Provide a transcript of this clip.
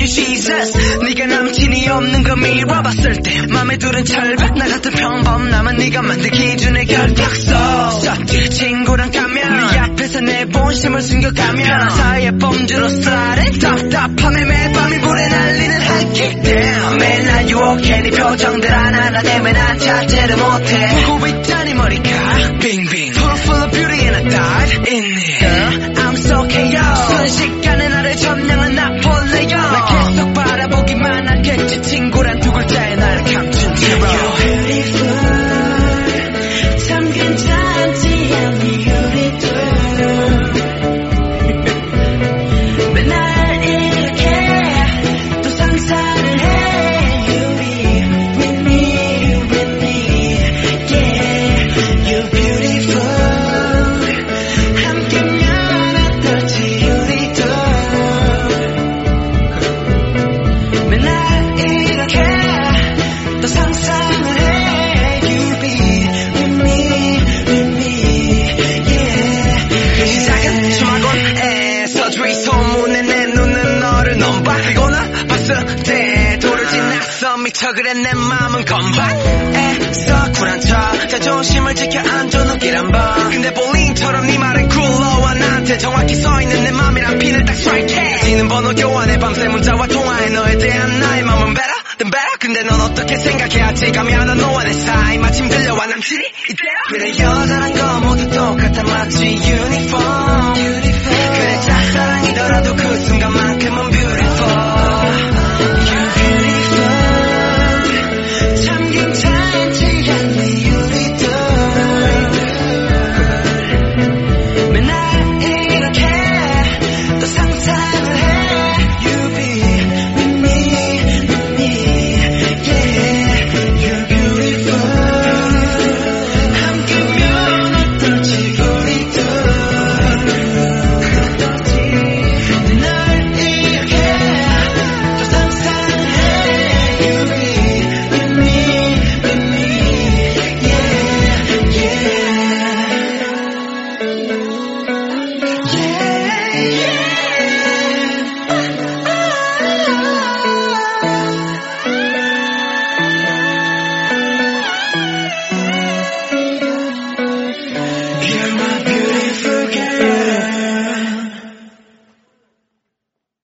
you Jesus. 네가 남친이 없는 거 밀어봤을 때 맘에 두른 철벽 나 같은 평범 남은 네가 만든 기준의 결벽서 썩길 친구랑 가면 네 앞에서 내 본심을 숨겨가면 편한 사이에 범주로 쌀은 답답함에 매일 밤이 불에 날리는 down 맨날 유혹해 네 표정들 하나하나 내면 난 자체를 못해. 보고 있자니 머리가 빙빙. Full of beauty and I died in 미쳐 그래 내 맘은 건박에서 쿨한 척. 자존심을 지켜 안줘 눈길 한 번. 근데 볼링처럼 네 말은 굴러와 나한테 정확히 서있는 내 맘이란 핀을 딱 스트라이크해 지는 번호 교환해 밤새 문자와 통화해 너에 대한 나의 맘은 better than better. 근데 넌 어떻게 생각해 아직 감이 하나 너와 내 사이 마침 들려와 남친이 이때야 그래 여자란 거 모두 똑같아. 마치 유니폼 Hear my